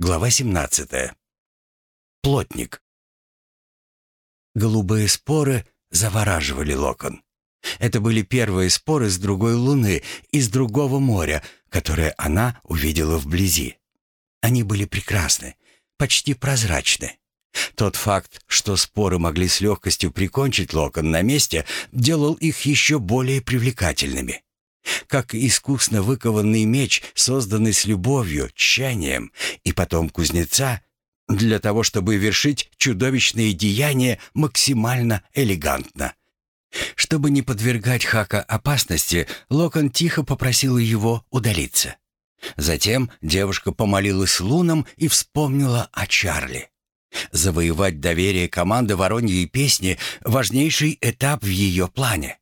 Глава 17. Плотник. Голубые споры завораживали Локон. Это были первые споры с другой луны, из другого моря, которое она увидела вблизи. Они были прекрасны, почти прозрачны. Тот факт, что споры могли с легкостью прикончить Локон на месте, делал их еще более привлекательными. Как искусно выкованный меч, созданный с любовью, тщанием, и потом кузнеца, для того, чтобы вершить чудовищные деяния максимально элегантно. Чтобы не подвергать Хака опасности, Локон тихо попросил его удалиться. Затем девушка помолилась лунам и вспомнила о Чарли. Завоевать доверие команды «Вороньей песни» — важнейший этап в ее плане.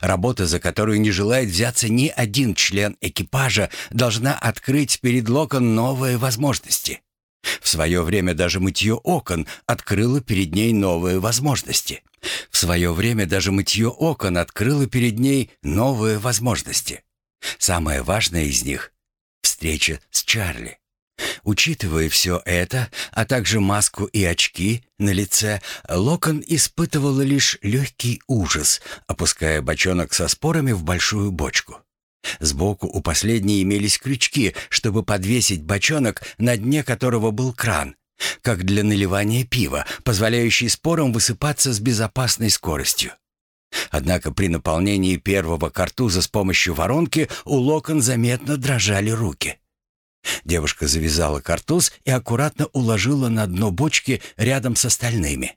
Работа, за которую не желает взяться ни один член экипажа, должна открыть перед Локон новые возможности. В свое время даже мытье окон открыло перед ней новые возможности. В свое время даже мытье окон открыло перед ней новые возможности. Самое важное из них — встреча с Чарли. Учитывая все это, а также маску и очки на лице, Локон испытывала лишь легкий ужас, опуская бочонок со спорами в большую бочку. Сбоку у последней имелись крючки, чтобы подвесить бочонок, на дне которого был кран, как для наливания пива, позволяющий спорам высыпаться с безопасной скоростью. Однако при наполнении первого картуза с помощью воронки у Локон заметно дрожали руки. Девушка завязала картуз и аккуратно уложила на дно бочки рядом с остальными.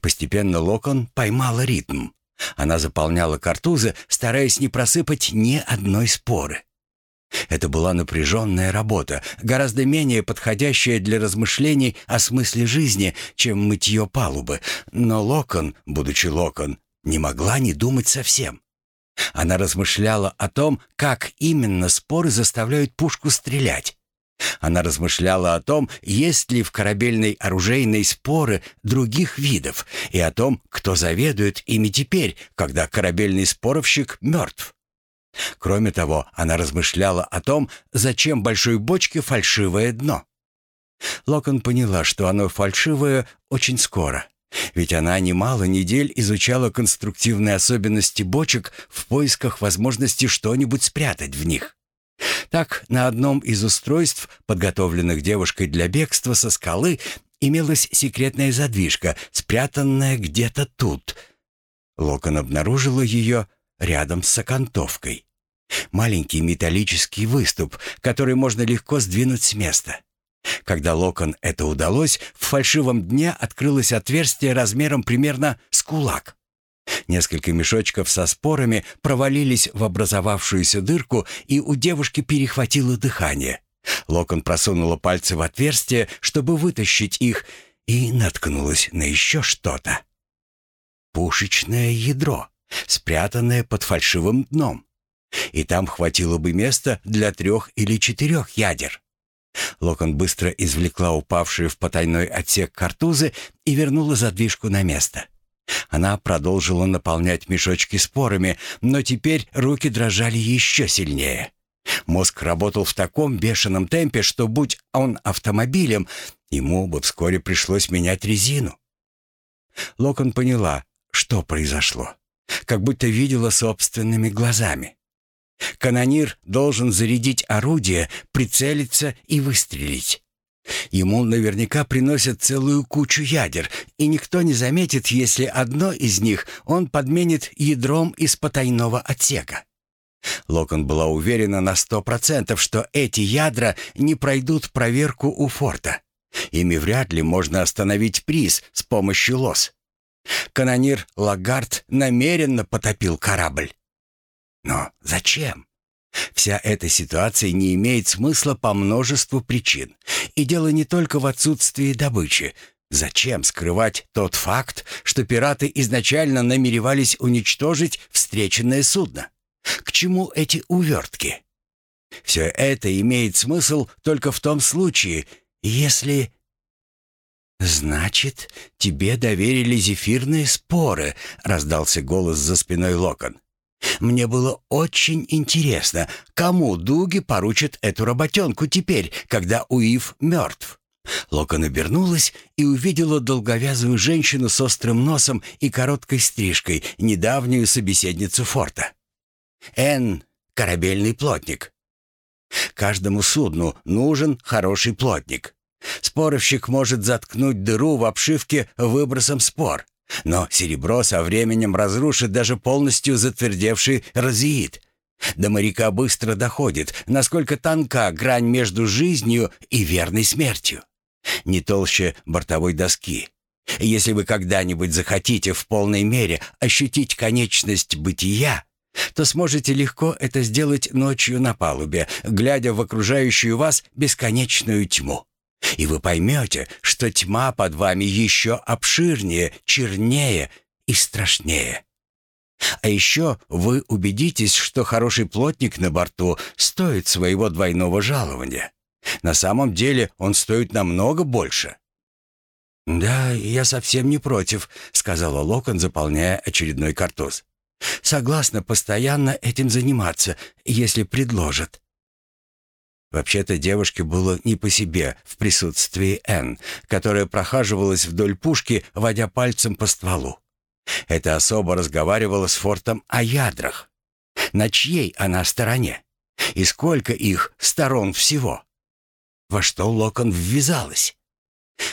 Постепенно Локон поймала ритм. Она заполняла картузы, стараясь не просыпать ни одной споры. Это была напряженная работа, гораздо менее подходящая для размышлений о смысле жизни, чем мытье палубы. Но Локон, будучи Локон, не могла не думать совсем. Она размышляла о том, как именно споры заставляют пушку стрелять. Она размышляла о том, есть ли в корабельной оружейной споры других видов, и о том, кто заведует ими теперь, когда корабельный споровщик мертв. Кроме того, она размышляла о том, зачем большой бочке фальшивое дно. Локон поняла, что оно фальшивое очень скоро. Ведь она немало недель изучала конструктивные особенности бочек в поисках возможности что-нибудь спрятать в них. Так, на одном из устройств, подготовленных девушкой для бегства со скалы, имелась секретная задвижка, спрятанная где-то тут. Локон обнаружила ее рядом с окантовкой. Маленький металлический выступ, который можно легко сдвинуть с места. Когда Локон это удалось, в фальшивом дне открылось отверстие размером примерно с кулак. Несколько мешочков со спорами провалились в образовавшуюся дырку, и у девушки перехватило дыхание. Локон просунула пальцы в отверстие, чтобы вытащить их, и наткнулась на еще что-то. Пушечное ядро, спрятанное под фальшивым дном. И там хватило бы места для трех или четырех ядер. Локон быстро извлекла упавшие в потайной отсек картузы и вернула задвижку на место. Она продолжила наполнять мешочки спорами, но теперь руки дрожали еще сильнее. Мозг работал в таком бешеном темпе, что, будь он автомобилем, ему бы вскоре пришлось менять резину. Локон поняла, что произошло, как будто видела собственными глазами. Канонир должен зарядить орудие, прицелиться и выстрелить. Ему наверняка приносят целую кучу ядер, и никто не заметит, если одно из них он подменит ядром из потайного отсека. Локон была уверена на сто процентов, что эти ядра не пройдут проверку у форта. Ими вряд ли можно остановить приз с помощью лос. Канонир Лагард намеренно потопил корабль. Но зачем? Вся эта ситуация не имеет смысла по множеству причин. И дело не только в отсутствии добычи. Зачем скрывать тот факт, что пираты изначально намеревались уничтожить встреченное судно? К чему эти увертки? Все это имеет смысл только в том случае, если... «Значит, тебе доверили зефирные споры», — раздался голос за спиной Локон. Мне было очень интересно, кому Дуги поручит эту работенку теперь, когда Уив мертв. Локон обернулась и увидела долговязую женщину с острым носом и короткой стрижкой, недавнюю собеседницу форта. «Энн, корабельный плотник. Каждому судну нужен хороший плотник. Споровщик может заткнуть дыру в обшивке выбросом спор, но серебро со временем разрушит даже полностью затвердевший розеид. До моряка быстро доходит, насколько тонка грань между жизнью и верной смертью. Не толще бортовой доски. Если вы когда-нибудь захотите в полной мере ощутить конечность бытия, то сможете легко это сделать ночью на палубе, глядя в окружающую вас бесконечную тьму. И вы поймете, что тьма под вами еще обширнее, чернее и страшнее. А еще вы убедитесь, что хороший плотник на борту стоит своего двойного жалования. На самом деле он стоит намного больше. «Да, я совсем не против», — сказала Локон, заполняя очередной картуз. «Согласна постоянно этим заниматься, если предложат». Вообще-то девушке было не по себе в присутствии Энн, которая прохаживалась вдоль пушки, водя пальцем по стволу. Эта особа разговаривала с Фортом о ядрах. На чьей она стороне? И сколько их сторон всего? Во что Локон ввязалась?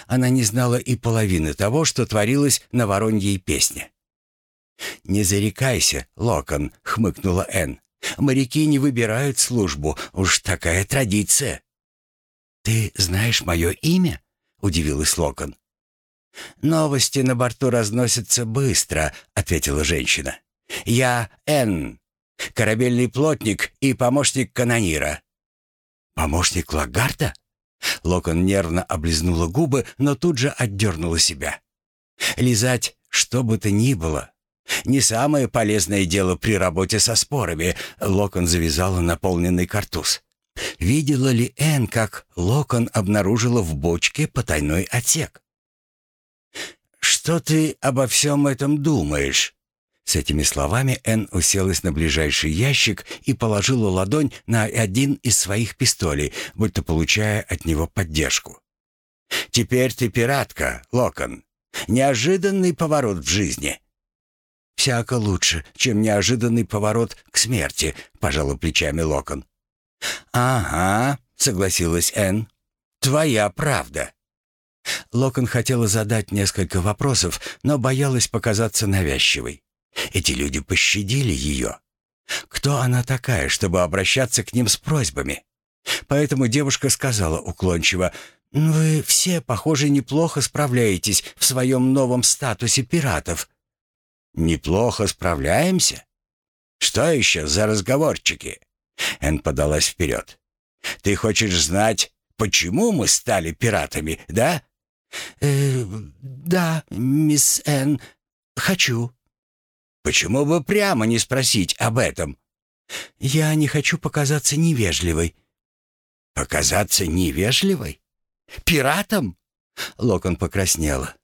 Она не знала и половины того, что творилось на Вороньей песне. «Не зарекайся, Локон», — хмыкнула Энн. Моряки не выбирают службу, уж такая традиция». «Ты знаешь мое имя?» — удивилась Локон. «Новости на борту разносятся быстро», — ответила женщина. «Я Энн, корабельный плотник и помощник канонира». «Помощник Лагарта?» Локон нервно облизнула губы, но тут же отдернула себя. «Лизать что бы то ни было не самое полезное дело при работе со спорами. Локон завязала наполненный картуз. Видела ли Энн, как Локон обнаружила в бочке потайной отсек? «Что ты обо всем этом думаешь?» С этими словами Энн уселась на ближайший ящик и положила ладонь на один из своих пистолей, будто получая от него поддержку. «Теперь ты пиратка, Локон. Неожиданный поворот в жизни. «Всяко лучше, чем неожиданный поворот к смерти», — пожала плечами Локон. «Ага», — согласилась Энн. «Твоя правда». Локон хотела задать несколько вопросов, но боялась показаться навязчивой. Эти люди пощадили ее. Кто она такая, чтобы обращаться к ним с просьбами? Поэтому девушка сказала уклончиво, «Вы все, похоже, неплохо справляетесь в своем новом статусе пиратов. Неплохо справляемся? Что еще за разговорчики? Эн подалась вперед. Ты хочешь знать, почему мы стали пиратами, да? Э, да, мисс Эн, хочу. Почему бы прямо не спросить об этом? Я не хочу показаться невежливой. Показаться невежливой? Пиратом? Локон покраснела.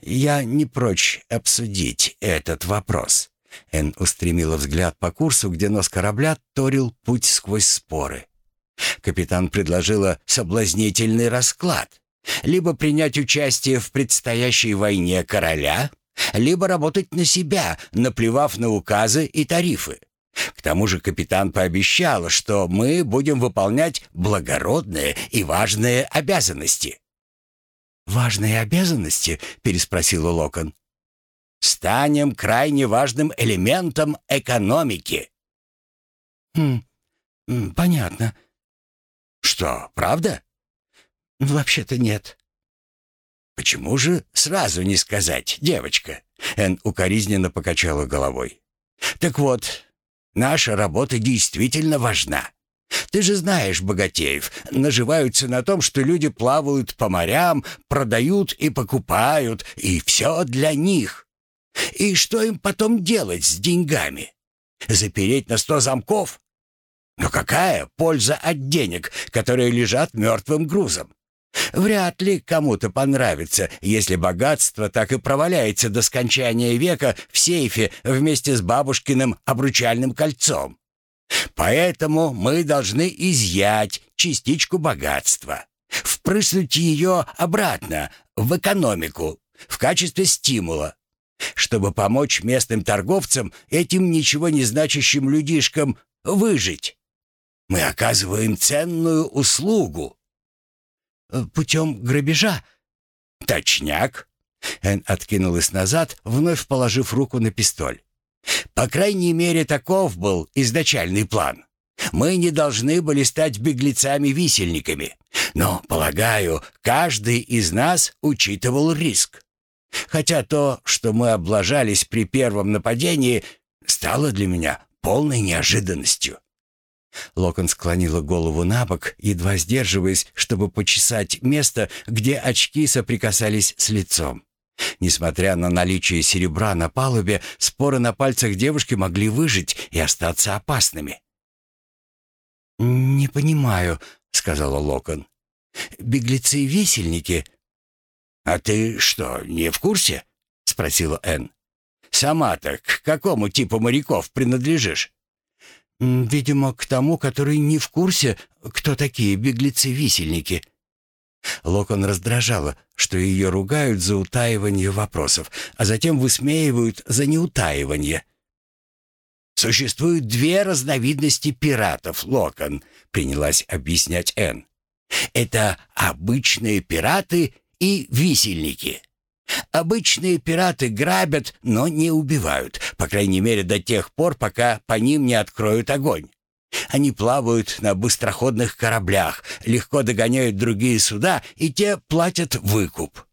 «Я не прочь обсудить этот вопрос». Эн устремила взгляд по курсу, где нос корабля торил путь сквозь споры. Капитан предложила соблазнительный расклад. Либо принять участие в предстоящей войне короля, либо работать на себя, наплевав на указы и тарифы. К тому же капитан пообещал, что мы будем выполнять благородные и важные обязанности. «Важные обязанности?» — переспросила Локон. «Станем крайне важным элементом экономики». «Хм, понятно». «Что, правда?» «Вообще-то нет». «Почему же сразу не сказать, девочка?» Эн укоризненно покачала головой. «Так вот, наша работа действительно важна. Ты же знаешь, богатеев, наживаются на том, что люди плавают по морям, продают и покупают, и все для них. И что им потом делать с деньгами? Запереть на сто замков? Но какая польза от денег, которые лежат мертвым грузом? Вряд ли кому-то понравится, если богатство так и проваляется до скончания века в сейфе вместе с бабушкиным обручальным кольцом. Поэтому мы должны изъять частичку богатства, впрыснуть ее обратно в экономику в качестве стимула, чтобы помочь местным торговцам, этим ничего не значащим людишкам, выжить. Мы оказываем ценную услугу. Э, путем грабежа? Точняк. Эн откинулась назад, вновь положив руку на пистоль. По крайней мере, таков был изначальный план. Мы не должны были стать беглецами-висельниками. Но, полагаю, каждый из нас учитывал риск. Хотя то, что мы облажались при первом нападении, стало для меня полной неожиданностью. Локон склонила голову на бок, едва сдерживаясь, чтобы почесать место, где очки соприкасались с лицом. Несмотря на наличие серебра на палубе, споры на пальцах девушки могли выжить и остаться опасными. «Не понимаю», — сказала Локон. «Беглецы-висельники «А ты что, не в курсе?» — спросила Энн. «Сама-то к какому типу моряков принадлежишь?» «Видимо, к тому, который не в курсе, кто такие беглецы-висельники». Локон раздражала, что ее ругают за утаивание вопросов, а затем высмеивают за неутаивание. «Существует две разновидности пиратов, Локон», — принялась объяснять Энн. «Это обычные пираты и висельники. Обычные пираты грабят, но не убивают, по крайней мере до тех пор, пока по ним не откроют огонь. Они плавают на быстроходных кораблях, легко догоняют другие суда, и те платят выкуп.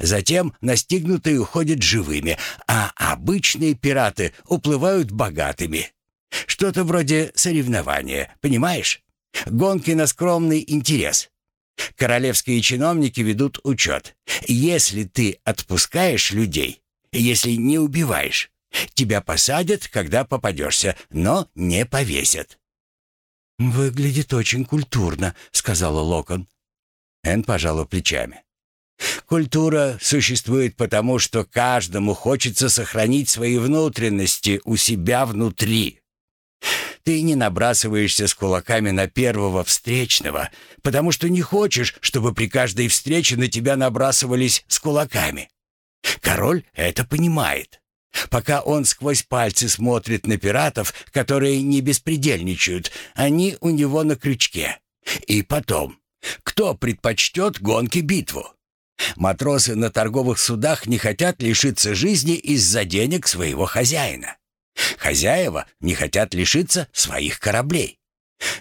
Затем настигнутые уходят живыми, а обычные пираты уплывают богатыми. Что-то вроде соревнования, понимаешь? Гонки на скромный интерес. Королевские чиновники ведут учет. Если ты отпускаешь людей, если не убиваешь, тебя посадят, когда попадешься, но не повесят». «Выглядит очень культурно», — сказала Локон. Эн пожала плечами. «Культура существует потому, что каждому хочется сохранить свои внутренности у себя внутри. Ты не набрасываешься с кулаками на первого встречного, потому что не хочешь, чтобы при каждой встрече на тебя набрасывались с кулаками. Король это понимает. Пока он сквозь пальцы смотрит на пиратов, которые не беспредельничают, они у него на крючке. И потом, кто предпочтет гонки-битву? Матросы на торговых судах не хотят лишиться жизни из-за денег своего хозяина. Хозяева не хотят лишиться своих кораблей.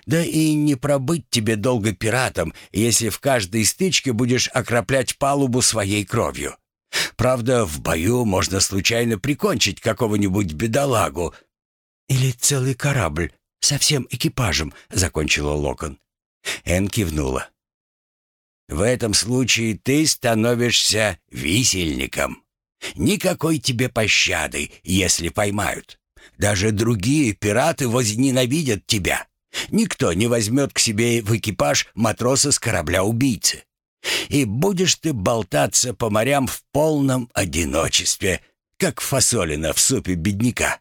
Да и не пробыть тебе долго пиратом, если в каждой стычке будешь окроплять палубу своей кровью. Правда, в бою можно случайно прикончить какого-нибудь бедолагу. Или целый корабль со всем экипажем, закончила Локон. Эн кивнула. В этом случае ты становишься висельником. Никакой тебе пощады, если поймают. Даже другие пираты возненавидят тебя. Никто не возьмет к себе в экипаж матроса с корабля-убийцы. И будешь ты болтаться по морям в полном одиночестве, как фасолина в супе бедняка.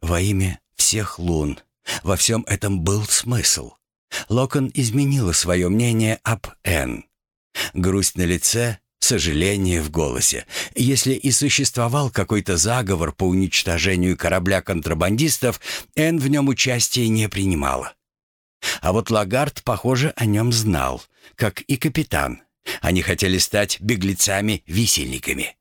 Во имя всех лун во всем этом был смысл. Локон изменила свое мнение об Энн. Грусть на лице сожаление в голосе. Если и существовал какой-то заговор по уничтожению корабля контрабандистов, Энн в нем участия не принимала. А вот Лагард, похоже, о нем знал, как и капитан. Они хотели стать беглецами-висельниками.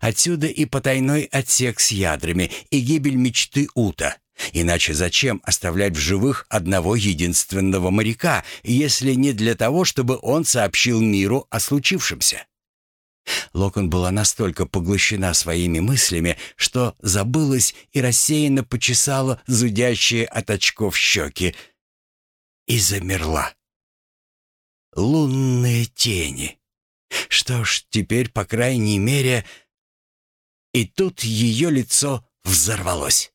Отсюда и потайной отсек с ядрами, и гибель мечты Ута. Иначе зачем оставлять в живых одного единственного моряка, если не для того, чтобы он сообщил миру о случившемся? Локон была настолько поглощена своими мыслями, что забылась и рассеянно почесала зудящие от очков щеки. И замерла. Лунные тени. Что ж, теперь, по крайней мере... И тут ее лицо взорвалось.